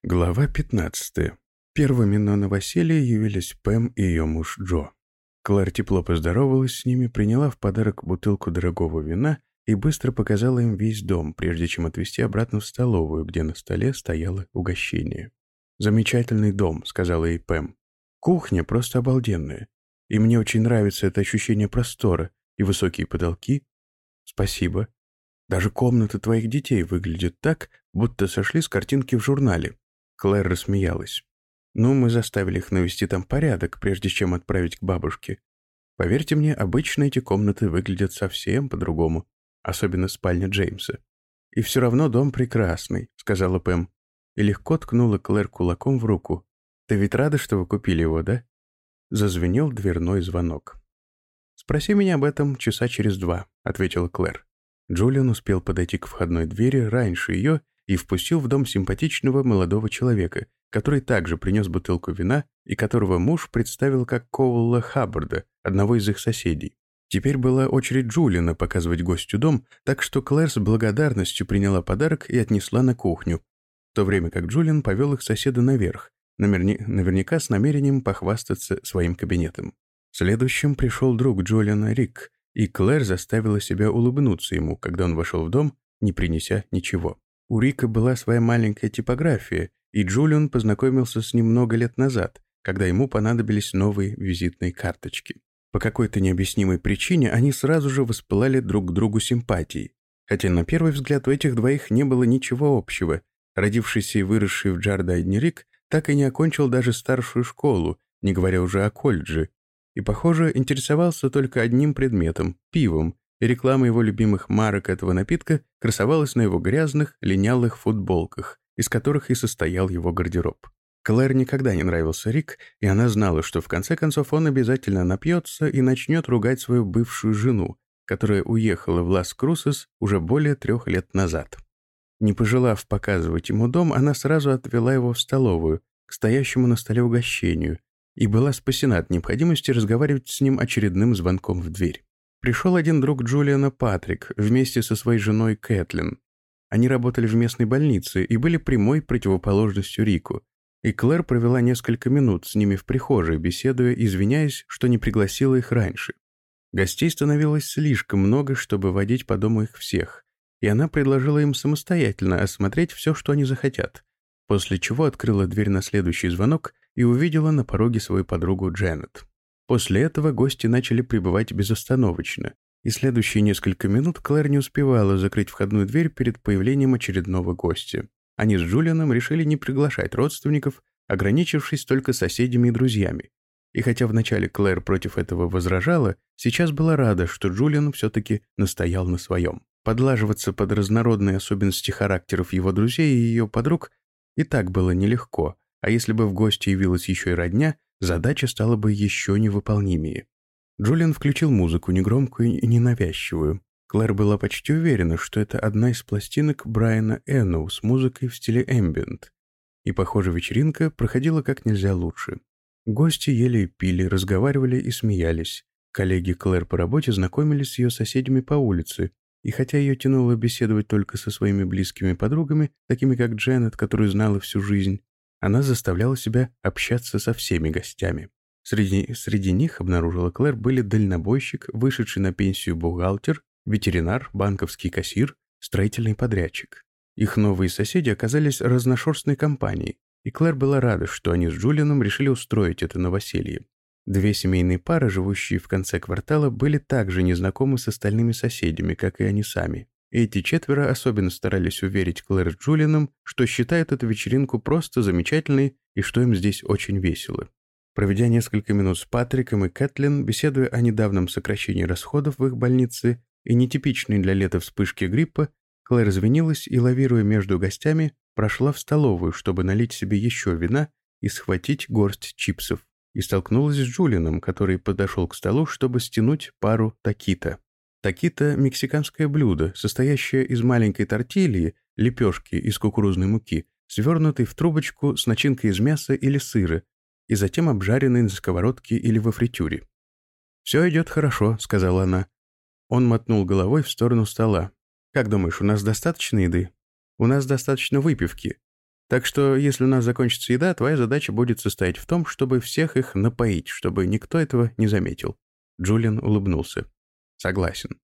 Глава 15. Первыми на новоселье явились Пэм и ее муж Джо. Клэр тепло поздоровалась с ними, приняла в подарок бутылку дорогого вина и быстро показала им весь дом, прежде чем отвезти обратно в столовую, где на столе стояло угощение. «Замечательный дом», — сказала ей Пэм. «Кухня просто обалденная. И мне очень нравится это ощущение простора и высокие потолки. Спасибо. Даже комнаты твоих детей выглядят так, будто сошли с картинки в журнале. Клэр рассмеялась. «Ну, мы заставили их навести там порядок, прежде чем отправить к бабушке. Поверьте мне, обычно эти комнаты выглядят совсем по-другому, особенно спальня Джеймса. И все равно дом прекрасный», — сказала Пэм. И легко ткнула Клэр кулаком в руку. «Ты ведь рада, что вы купили его, да?» Зазвенел дверной звонок. «Спроси меня об этом часа через два», — ответила Клэр. Джулиан успел подойти к входной двери раньше ее и впустил в дом симпатичного молодого человека, который также принес бутылку вина и которого муж представил как Коула Хаббарда, одного из их соседей. Теперь была очередь Джулина показывать гостю дом, так что Клэр с благодарностью приняла подарок и отнесла на кухню, в то время как Джулиан повел их соседа наверх, наверня... наверняка с намерением похвастаться своим кабинетом. Следующим пришел друг Джулиана Рик, и Клэр заставила себя улыбнуться ему, когда он вошел в дом, не принеся ничего. У Рика была своя маленькая типография, и Джулиан познакомился с ним много лет назад, когда ему понадобились новые визитные карточки. По какой-то необъяснимой причине они сразу же воспылали друг к другу симпатией. Хотя на первый взгляд у этих двоих не было ничего общего. Родившийся и выросший в Джардайне Рик так и не окончил даже старшую школу, не говоря уже о колледже, и, похоже, интересовался только одним предметом – пивом, и реклама его любимых марок этого напитка красовалась на его грязных, линялых футболках, из которых и состоял его гардероб. Клэр никогда не нравился Рик, и она знала, что в конце концов он обязательно напьется и начнет ругать свою бывшую жену, которая уехала в Лас-Крусес уже более трех лет назад. Не пожелав показывать ему дом, она сразу отвела его в столовую, к стоящему на столе угощению, и была спасена от необходимости разговаривать с ним очередным звонком в дверь. Пришел один друг Джулиана Патрик вместе со своей женой Кэтлин. Они работали в местной больнице и были прямой противоположностью Рику. И Клэр провела несколько минут с ними в прихожей, беседуя, извиняясь, что не пригласила их раньше. Гостей становилось слишком много, чтобы водить по дому их всех, и она предложила им самостоятельно осмотреть все, что они захотят, после чего открыла дверь на следующий звонок и увидела на пороге свою подругу Дженнет. После этого гости начали прибывать безостановочно, и следующие несколько минут Клэр не успевала закрыть входную дверь перед появлением очередного гостя. Они с Джулианом решили не приглашать родственников, ограничившись только соседями и друзьями. И хотя вначале Клэр против этого возражала, сейчас была рада, что Джулиан все-таки настоял на своем. Подлаживаться под разнородные особенности характеров его друзей и ее подруг и так было нелегко, а если бы в гости явилась еще и родня, задача стала бы еще невыполнимее. Джулиан включил музыку, негромкую и ненавязчивую. Клэр была почти уверена, что это одна из пластинок Брайана Энноу с музыкой в стиле эмбиент. И, похоже, вечеринка проходила как нельзя лучше. Гости ели и пили, разговаривали и смеялись. Коллеги Клэр по работе знакомились с ее соседями по улице, и хотя ее тянуло беседовать только со своими близкими подругами, такими как Дженнет, которую знала всю жизнь, она заставляла себя общаться со всеми гостями. Среди, среди них, обнаружила Клэр, были дальнобойщик, вышедший на пенсию бухгалтер, ветеринар, банковский кассир, строительный подрядчик. Их новые соседи оказались разношерстной компанией, и Клэр была рада, что они с Джулианом решили устроить это новоселье. Две семейные пары, живущие в конце квартала, были также незнакомы с остальными соседями, как и они сами. Эти четверо особенно старались уверить Клэр с Джулианом, что считают эту вечеринку просто замечательной и что им здесь очень весело. Проведя несколько минут с Патриком и Кэтлин, беседуя о недавнем сокращении расходов в их больнице и нетипичной для лета вспышке гриппа, Клэр извинилась и, лавируя между гостями, прошла в столовую, чтобы налить себе еще вина и схватить горсть чипсов, и столкнулась с Джулианом, который подошел к столу, чтобы стянуть пару такита. Такито – мексиканское блюдо, состоящее из маленькой тортильи, лепешки из кукурузной муки, свернутой в трубочку с начинкой из мяса или сыра, и затем обжаренной на сковородке или во фритюре. «Все идет хорошо», — сказала она. Он мотнул головой в сторону стола. «Как думаешь, у нас достаточно еды?» «У нас достаточно выпивки. Так что, если у нас закончится еда, твоя задача будет состоять в том, чтобы всех их напоить, чтобы никто этого не заметил». Джулиан улыбнулся. «Согласен».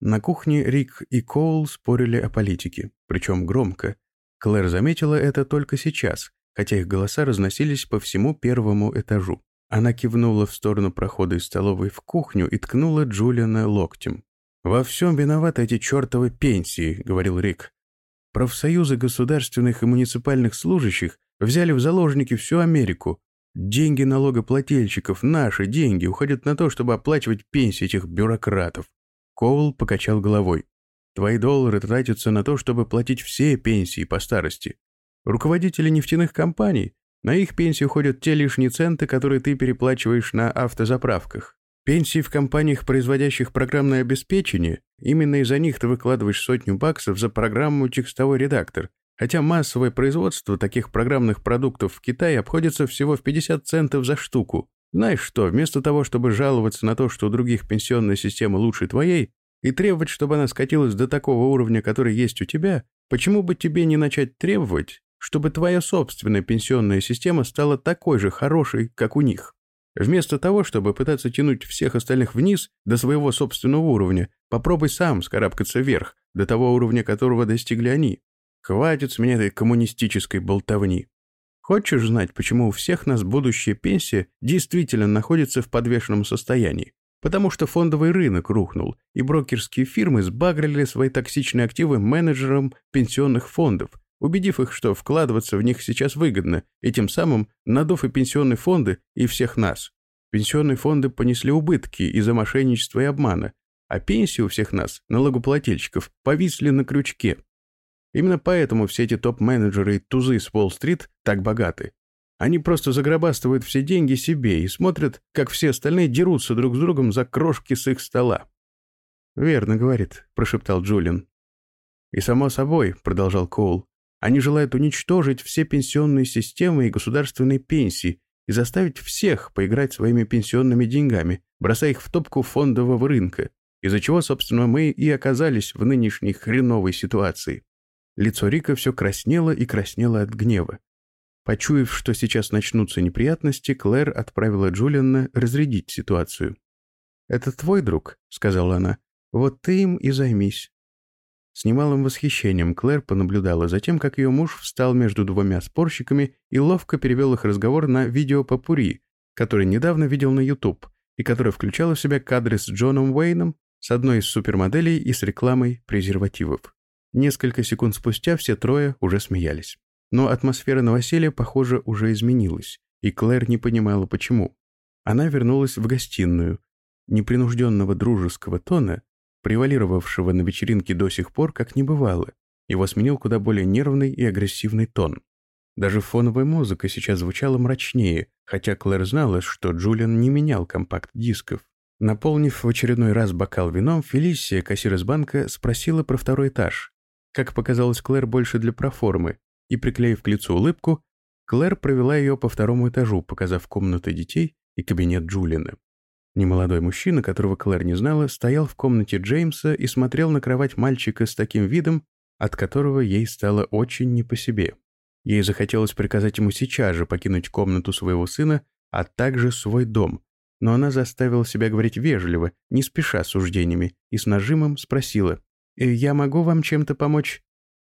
На кухне Рик и Коул спорили о политике, причем громко. Клэр заметила это только сейчас, хотя их голоса разносились по всему первому этажу. Она кивнула в сторону прохода из столовой в кухню и ткнула Джулиана локтем. «Во всем виноваты эти чертовы пенсии», — говорил Рик. «Профсоюзы государственных и муниципальных служащих взяли в заложники всю Америку. Деньги налогоплательщиков, наши деньги, уходят на то, чтобы оплачивать пенсии этих бюрократов». Коул покачал головой. «Твои доллары тратятся на то, чтобы платить все пенсии по старости. Руководители нефтяных компаний на их пенсии уходят те лишние центы, которые ты переплачиваешь на автозаправках. Пенсии в компаниях, производящих программное обеспечение, именно из-за них ты выкладываешь сотню баксов за программу «Текстовой редактор», хотя массовое производство таких программных продуктов в Китае обходится всего в 50 центов за штуку. Знаешь что, вместо того, чтобы жаловаться на то, что у других пенсионная система лучше твоей, и требовать, чтобы она скатилась до такого уровня, который есть у тебя, почему бы тебе не начать требовать, чтобы твоя собственная пенсионная система стала такой же хорошей, как у них. Вместо того, чтобы пытаться тянуть всех остальных вниз до своего собственного уровня, попробуй сам скарабкаться вверх, до того уровня, которого достигли они. Хватит с меня этой коммунистической болтовни. Хочешь знать, почему у всех нас будущая пенсия действительно находится в подвешенном состоянии? Потому что фондовый рынок рухнул, и брокерские фирмы сбагрили свои токсичные активы менеджерам пенсионных фондов, убедив их, что вкладываться в них сейчас выгодно, и тем самым надув и пенсионные фонды, и всех нас. Пенсионные фонды понесли убытки из-за мошенничества и обмана, а пенсии у всех нас, налогоплательщиков, повисли на крючке. Именно поэтому все эти топ-менеджеры и тузы с Уолл-стрит так богаты. Они просто загробастывают все деньги себе и смотрят, как все остальные дерутся друг с другом за крошки с их стола. «Верно, — говорит, — прошептал Джулиан. «И само собой, — продолжал Коул, они желают уничтожить все пенсионные системы и государственные пенсии и заставить всех поиграть своими пенсионными деньгами, бросая их в топку фондового рынка, из-за чего, собственно, мы и оказались в нынешней хреновой ситуации. Лицо Рика все краснело и краснело от гнева. Почуяв, что сейчас начнутся неприятности, Клэр отправила Джулиана разрядить ситуацию. «Это твой друг», — сказала она. «Вот ты им и займись. С немалым восхищением Клэр понаблюдала за тем, как ее муж встал между двумя спорщиками и ловко перевел их разговор на видео Папури, который недавно видел на YouTube, и которое включало в себя кадры с Джоном Уэйном, с одной из супермоделей и с рекламой презервативов. Несколько секунд спустя все трое уже смеялись. Но атмосфера новоселья, похоже, уже изменилась, и Клэр не понимала, почему. Она вернулась в гостиную. Непринужденного дружеского тона превалировавшего на вечеринке до сих пор, как не бывало. Его сменил куда более нервный и агрессивный тон. Даже фоновая музыка сейчас звучала мрачнее, хотя Клэр знала, что Джулиан не менял компакт-дисков. Наполнив в очередной раз бокал вином, Фелисия, кассир из банка, спросила про второй этаж. Как показалось Клэр больше для проформы, и, приклеив к лицу улыбку, Клэр провела ее по второму этажу, показав комнаты детей и кабинет Джулиана. Немолодой мужчина, которого Клэр не знала, стоял в комнате Джеймса и смотрел на кровать мальчика с таким видом, от которого ей стало очень не по себе. Ей захотелось приказать ему сейчас же покинуть комнату своего сына, а также свой дом, но она заставила себя говорить вежливо, не спеша суждениями, и с нажимом спросила, «Э, «Я могу вам чем-то помочь?»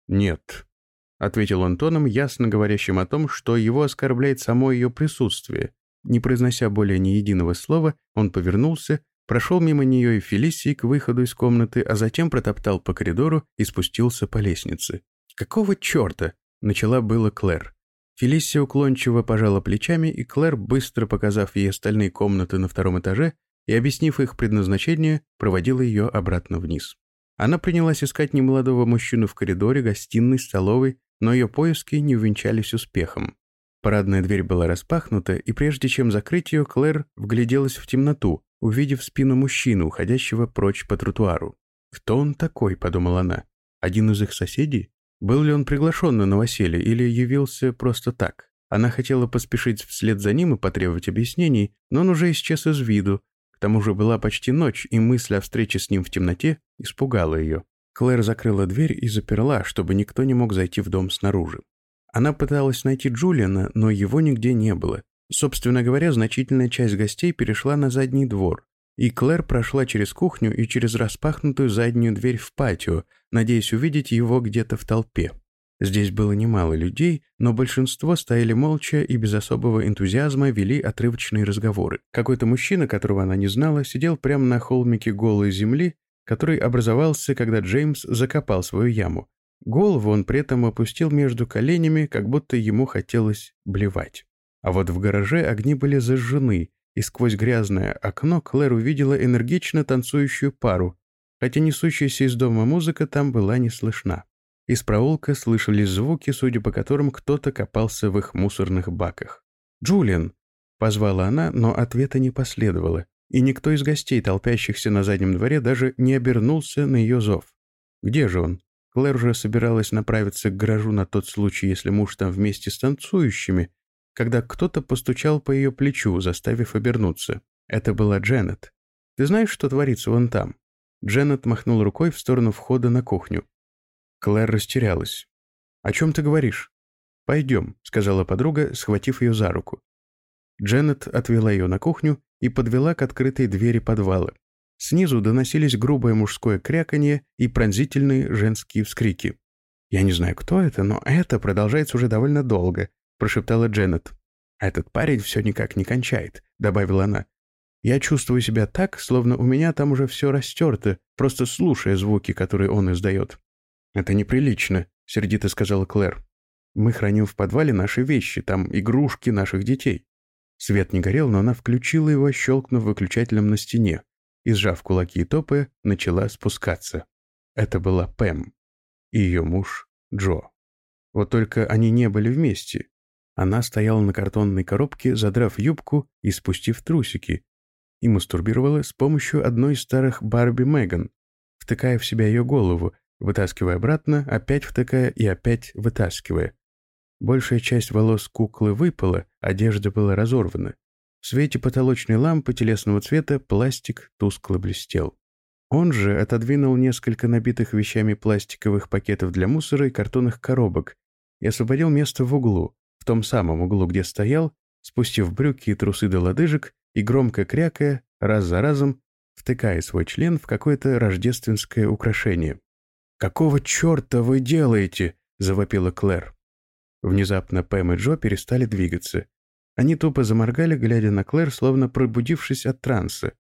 «Нет», — ответил он тоном, ясно говорящим о том, что его оскорбляет само ее присутствие, не произнося более ни единого слова, он повернулся, прошел мимо нее и Фелисии к выходу из комнаты, а затем протоптал по коридору и спустился по лестнице. «Какого черта?» — начала было Клэр. Фелисия уклончиво пожала плечами, и Клэр, быстро показав ей остальные комнаты на втором этаже и объяснив их предназначение, проводила ее обратно вниз. Она принялась искать немолодого мужчину в коридоре, гостиной, столовой, но ее поиски не увенчались успехом. Парадная дверь была распахнута, и прежде чем закрыть ее, Клэр вгляделась в темноту, увидев спину мужчины, уходящего прочь по тротуару. «Кто он такой?» – подумала она. «Один из их соседей? Был ли он приглашен на новоселье или явился просто так?» Она хотела поспешить вслед за ним и потребовать объяснений, но он уже исчез из виду. К тому же была почти ночь, и мысль о встрече с ним в темноте испугала ее. Клэр закрыла дверь и заперла, чтобы никто не мог зайти в дом снаружи. Она пыталась найти Джулиана, но его нигде не было. Собственно говоря, значительная часть гостей перешла на задний двор, и Клэр прошла через кухню и через распахнутую заднюю дверь в патио, надеясь увидеть его где-то в толпе. Здесь было немало людей, но большинство стояли молча и без особого энтузиазма вели отрывочные разговоры. Какой-то мужчина, которого она не знала, сидел прямо на холмике голой земли, который образовался, когда Джеймс закопал свою яму. Голову он при этом опустил между коленями, как будто ему хотелось блевать. А вот в гараже огни были зажжены, и сквозь грязное окно Клэр увидела энергично танцующую пару, хотя несущаяся из дома музыка там была не слышна. Из проулка слышались звуки, судя по которым кто-то копался в их мусорных баках. «Джулиан!» — позвала она, но ответа не последовало, и никто из гостей, толпящихся на заднем дворе, даже не обернулся на ее зов. «Где же он?» Клэр уже собиралась направиться к гаражу на тот случай, если муж там вместе с танцующими, когда кто-то постучал по ее плечу, заставив обернуться. Это была Дженнет. «Ты знаешь, что творится вон там?» Дженнет махнул рукой в сторону входа на кухню. Клэр растерялась. «О чем ты говоришь?» «Пойдем», — сказала подруга, схватив ее за руку. Дженнет отвела ее на кухню и подвела к открытой двери подвала. Снизу доносились грубое мужское кряканье и пронзительные женские вскрики. «Я не знаю, кто это, но это продолжается уже довольно долго», — прошептала Дженнет. «Этот парень все никак не кончает», — добавила она. «Я чувствую себя так, словно у меня там уже все растерто, просто слушая звуки, которые он издает». «Это неприлично», — сердито сказала Клэр. «Мы храним в подвале наши вещи, там игрушки наших детей». Свет не горел, но она включила его, щелкнув выключателем на стене, и, сжав кулаки и топы, начала спускаться. Это была Пэм и ее муж Джо. Вот только они не были вместе. Она стояла на картонной коробке, задрав юбку и спустив трусики, и мастурбировала с помощью одной из старых Барби Меган, втыкая в себя ее голову, вытаскивая обратно, опять втыкая и опять вытаскивая. Большая часть волос куклы выпала, одежда была разорвана. В свете потолочной лампы телесного цвета пластик тускло блестел. Он же отодвинул несколько набитых вещами пластиковых пакетов для мусора и картонных коробок и освободил место в углу, в том самом углу, где стоял, спустив брюки и трусы до лодыжек и громко крякая, раз за разом, втыкая свой член в какое-то рождественское украшение. «Какого черта вы делаете?» — завопила Клэр. Внезапно Пэм и Джо перестали двигаться. Они тупо заморгали, глядя на Клэр, словно пробудившись от транса.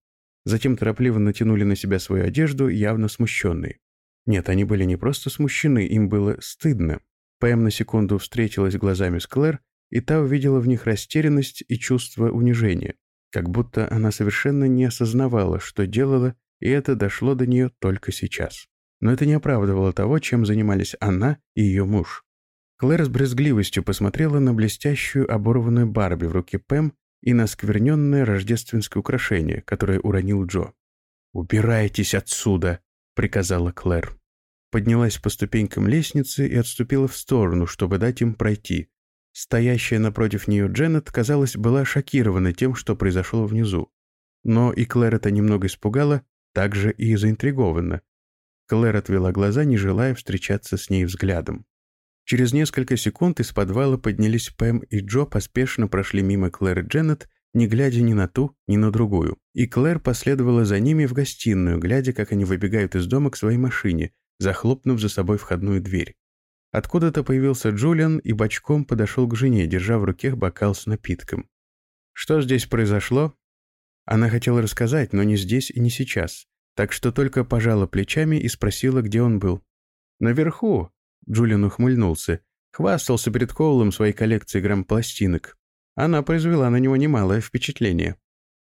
Затем торопливо натянули на себя свою одежду, явно смущенные. Нет, они были не просто смущены, им было стыдно. Пэм на секунду встретилась глазами с Клэр, и та увидела в них растерянность и чувство унижения, как будто она совершенно не осознавала, что делала, и это дошло до нее только сейчас. Но это не оправдывало того, чем занимались она и ее муж. Клэр с брезгливостью посмотрела на блестящую оборванную Барби в руке Пэм и на скверненное рождественское украшение, которое уронил Джо. «Убирайтесь отсюда!» — приказала Клэр поднялась по ступенькам лестницы и отступила в сторону, чтобы дать им пройти. Стоящая напротив нее Дженнет, казалось, была шокирована тем, что произошло внизу. Но и Клэр это немного испугала, также и заинтригована. Клэр отвела глаза, не желая встречаться с ней взглядом. Через несколько секунд из подвала поднялись Пэм и Джо, поспешно прошли мимо Клэр и Дженнет, не глядя ни на ту, ни на другую. И Клэр последовала за ними в гостиную, глядя, как они выбегают из дома к своей машине, захлопнув за собой входную дверь. Откуда-то появился Джулиан и бочком подошел к жене, держа в руке бокал с напитком. Что здесь произошло? Она хотела рассказать, но не здесь и не сейчас, так что только пожала плечами и спросила, где он был. «Наверху», — Джулиан ухмыльнулся, хвастался перед Коулом своей коллекцией грамм-пластинок. Она произвела на него немалое впечатление.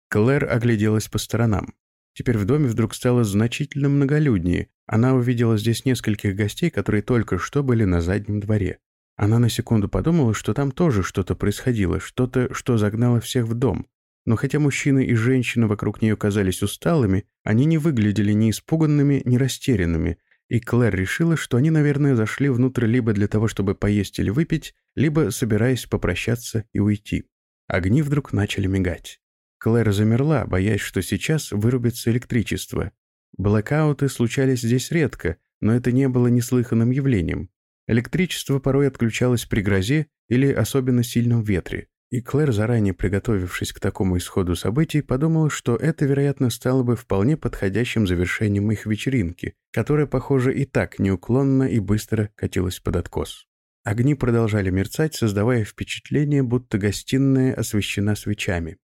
Клэр огляделась по сторонам. Теперь в доме вдруг стало значительно многолюднее. Она увидела здесь нескольких гостей, которые только что были на заднем дворе. Она на секунду подумала, что там тоже что-то происходило, что-то, что загнало всех в дом. Но хотя мужчины и женщины вокруг нее казались усталыми, они не выглядели ни испуганными, ни растерянными, и Клэр решила, что они, наверное, зашли внутрь либо для того, чтобы поесть или выпить, либо собираясь попрощаться и уйти. Огни вдруг начали мигать. Клэр замерла, боясь, что сейчас вырубится электричество. Блэкауты случались здесь редко, но это не было неслыханным явлением. Электричество порой отключалось при грозе или особенно сильном ветре, и Клэр, заранее приготовившись к такому исходу событий, подумала, что это, вероятно, стало бы вполне подходящим завершением их вечеринки, которая, похоже, и так неуклонно и быстро катилась под откос. Огни продолжали мерцать, создавая впечатление, будто гостиная освещена свечами.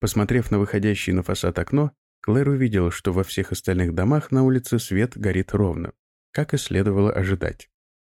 Посмотрев на выходящее на фасад окно, Клэр увидела, что во всех остальных домах на улице свет горит ровно, как и следовало ожидать.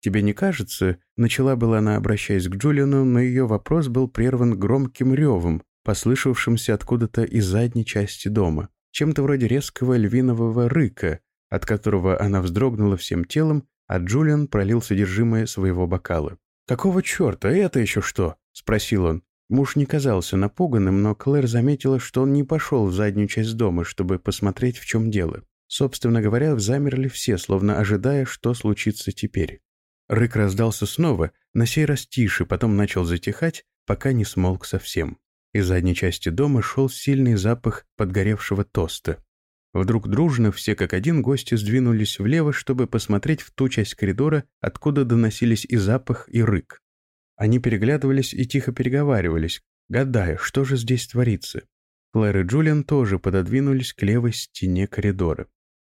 «Тебе не кажется?» — начала была она, обращаясь к Джулиану, но ее вопрос был прерван громким ревом, послышавшимся откуда-то из задней части дома, чем-то вроде резкого львинового рыка, от которого она вздрогнула всем телом, а Джулиан пролил содержимое своего бокала. «Какого черта? Это еще что?» — спросил он. Муж не казался напуганным, но Клэр заметила, что он не пошел в заднюю часть дома, чтобы посмотреть, в чем дело. Собственно говоря, замерли все, словно ожидая, что случится теперь. Рык раздался снова, на сей раз тише, потом начал затихать, пока не смолк совсем. Из задней части дома шел сильный запах подгоревшего тоста. Вдруг дружно все как один гости сдвинулись влево, чтобы посмотреть в ту часть коридора, откуда доносились и запах, и рык. Они переглядывались и тихо переговаривались, гадая, что же здесь творится. Клэр и Джулиан тоже пододвинулись к левой стене коридора.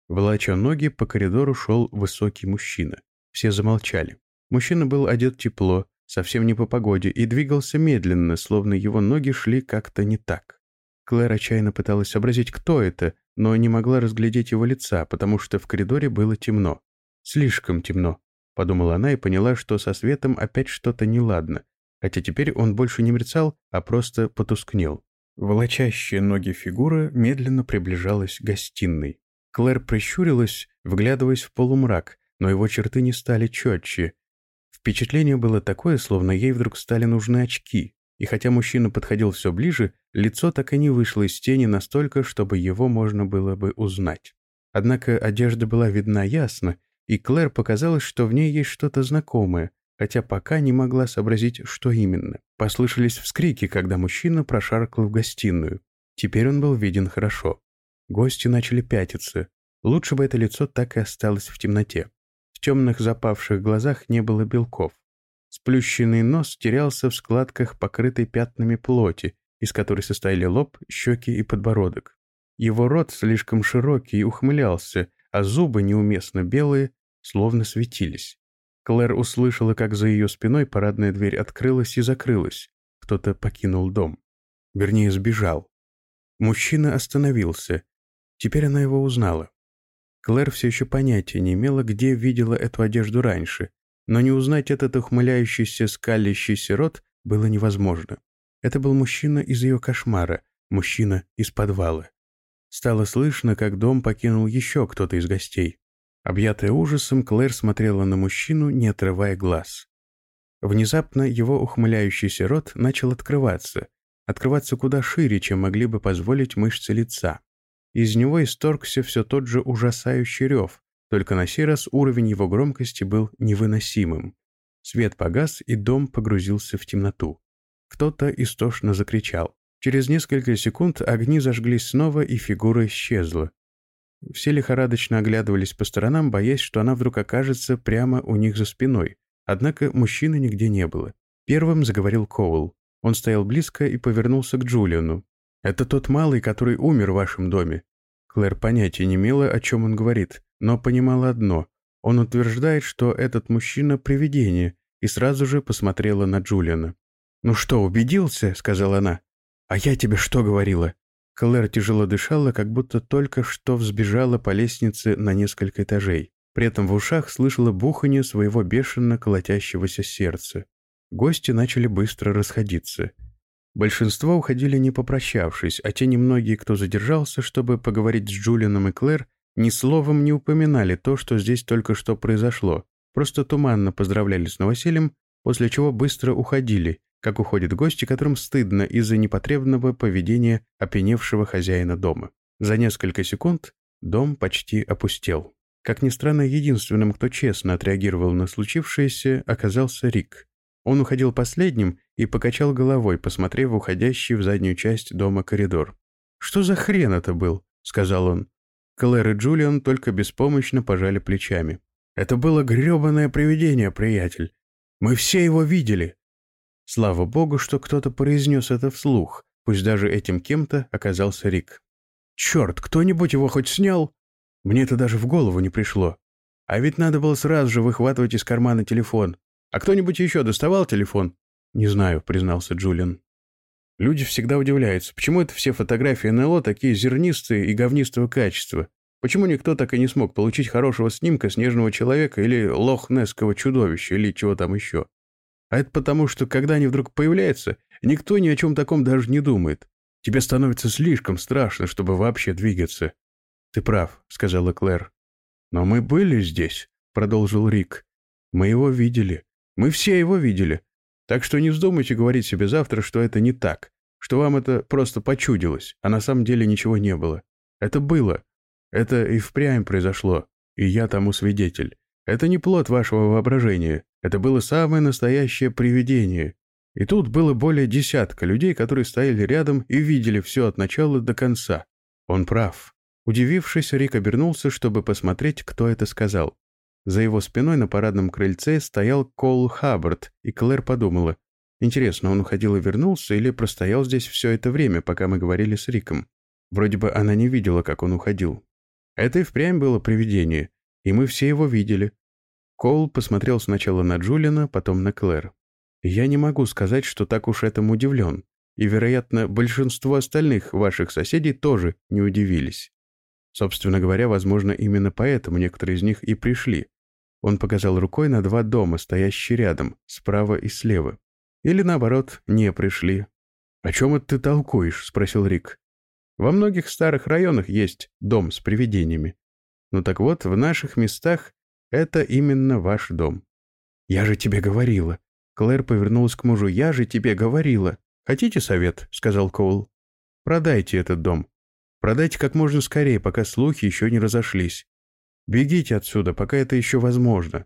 Волоча ноги, по коридору шел высокий мужчина. Все замолчали. Мужчина был одет тепло, совсем не по погоде, и двигался медленно, словно его ноги шли как-то не так. Клэр отчаянно пыталась сообразить, кто это, но не могла разглядеть его лица, потому что в коридоре было темно. «Слишком темно», — подумала она и поняла, что со светом опять что-то неладно, хотя теперь он больше не мерцал, а просто потускнел. Волочащая ноги фигура медленно приближалась к гостиной. Клэр прищурилась, вглядываясь в полумрак, но его черты не стали четче. Впечатление было такое, словно ей вдруг стали нужны очки, и хотя мужчина подходил все ближе, лицо так и не вышло из тени настолько, чтобы его можно было бы узнать. Однако одежда была видна ясно, и Клэр показалось, что в ней есть что-то знакомое, хотя пока не могла сообразить, что именно. Послышались вскрики, когда мужчина прошаркал в гостиную. Теперь он был виден хорошо. Гости начали пятиться. Лучше бы это лицо так и осталось в темноте темных запавших глазах не было белков. Сплющенный нос терялся в складках, покрытой пятнами плоти, из которой состояли лоб, щеки и подбородок. Его рот слишком широкий и ухмылялся, а зубы, неуместно белые, словно светились. Клэр услышала, как за ее спиной парадная дверь открылась и закрылась. Кто-то покинул дом. Вернее, сбежал. Мужчина остановился. Теперь она его узнала. Клэр все еще понятия не имела, где видела эту одежду раньше, но не узнать этот ухмыляющийся, скалящийся рот было невозможно. Это был мужчина из ее кошмара, мужчина из подвала. Стало слышно, как дом покинул еще кто-то из гостей. Объятая ужасом, Клэр смотрела на мужчину, не отрывая глаз. Внезапно его ухмыляющийся рот начал открываться, открываться куда шире, чем могли бы позволить мышцы лица. Из него исторгся все тот же ужасающий рев, только на сей раз уровень его громкости был невыносимым. Свет погас, и дом погрузился в темноту. Кто-то истошно закричал. Через несколько секунд огни зажглись снова, и фигура исчезла. Все лихорадочно оглядывались по сторонам, боясь, что она вдруг окажется прямо у них за спиной. Однако мужчины нигде не было. Первым заговорил Коул. Он стоял близко и повернулся к Джулиану. «Это тот малый, который умер в вашем доме». Клэр понятия не имела, о чем он говорит, но понимала одно. Он утверждает, что этот мужчина — привидение, и сразу же посмотрела на Джулиана. «Ну что, убедился?» — сказала она. «А я тебе что говорила?» Клэр тяжело дышала, как будто только что взбежала по лестнице на несколько этажей. При этом в ушах слышала бухание своего бешено колотящегося сердца. Гости начали быстро расходиться. Большинство уходили не попрощавшись, а те немногие, кто задержался, чтобы поговорить с Джулианом и Клэр, ни словом не упоминали то, что здесь только что произошло, просто туманно поздравляли с новосельем, после чего быстро уходили, как уходят гости, которым стыдно из-за непотребного поведения опьяневшего хозяина дома. За несколько секунд дом почти опустел. Как ни странно, единственным, кто честно отреагировал на случившееся, оказался Рик. Он уходил последним и покачал головой, посмотрев в уходящий в заднюю часть дома коридор. «Что за хрен это был?» — сказал он. Клэр и Джулиан только беспомощно пожали плечами. Это было грёбаное привидение, приятель. Мы все его видели. Слава богу, что кто-то произнес это вслух, пусть даже этим кем-то оказался Рик. Черт, кто-нибудь его хоть снял? Мне это даже в голову не пришло. А ведь надо было сразу же выхватывать из кармана телефон. А кто-нибудь еще доставал телефон? Не знаю, признался Джулиан. Люди всегда удивляются, почему это все фотографии НЛО такие зернистые и говнистого качества, Почему никто так и не смог получить хорошего снимка снежного человека или лохнесского чудовища или чего там еще? А это потому, что когда они вдруг появляются, никто ни о чем таком даже не думает. Тебе становится слишком страшно, чтобы вообще двигаться. Ты прав, сказала Клэр. Но мы были здесь, продолжил Рик. Мы его видели. Мы все его видели. Так что не вздумайте говорить себе завтра, что это не так, что вам это просто почудилось, а на самом деле ничего не было. Это было. Это и впрямь произошло, и я тому свидетель. Это не плод вашего воображения, это было самое настоящее привидение. И тут было более десятка людей, которые стояли рядом и видели все от начала до конца. Он прав. Удивившись, Рик обернулся, чтобы посмотреть, кто это сказал. За его спиной на парадном крыльце стоял Кол Хаббард, и Клэр подумала. Интересно, он уходил и вернулся или простоял здесь все это время, пока мы говорили с Риком? Вроде бы она не видела, как он уходил. Это и впрямь было привидение, и мы все его видели. Коул посмотрел сначала на Джулина, потом на Клэр. Я не могу сказать, что так уж этому удивлен, и, вероятно, большинство остальных ваших соседей тоже не удивились. Собственно говоря, возможно, именно поэтому некоторые из них и пришли. Он показал рукой на два дома, стоящие рядом, справа и слева. Или, наоборот, не пришли. «О чем это ты толкуешь?» — спросил Рик. Во многих старых районах есть дом с привидениями. Ну так вот, в наших местах это именно ваш дом. Я же тебе говорила. Клэр повернулась к мужу. Я же тебе говорила. Хотите совет? Сказал Коул. Продайте этот дом. Продайте как можно скорее, пока слухи еще не разошлись. Бегите отсюда, пока это еще возможно.